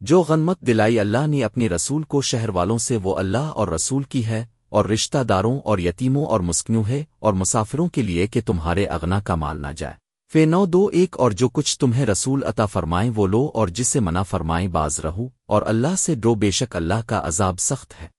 جو غنمت دلائی اللہ نے اپنی رسول کو شہر والوں سے وہ اللہ اور رسول کی ہے اور رشتہ داروں اور یتیموں اور مسکنوں ہے اور مسافروں کے لیے کہ تمہارے اغنا کا مال نہ جائے۔ فے نو دو ایک اور جو کچھ تمہیں رسول عطا فرمائیں وہ لو اور جسے منع فرمائیں باز رہو اور اللہ سے ڈرو بے شک اللہ کا عذاب سخت ہے۔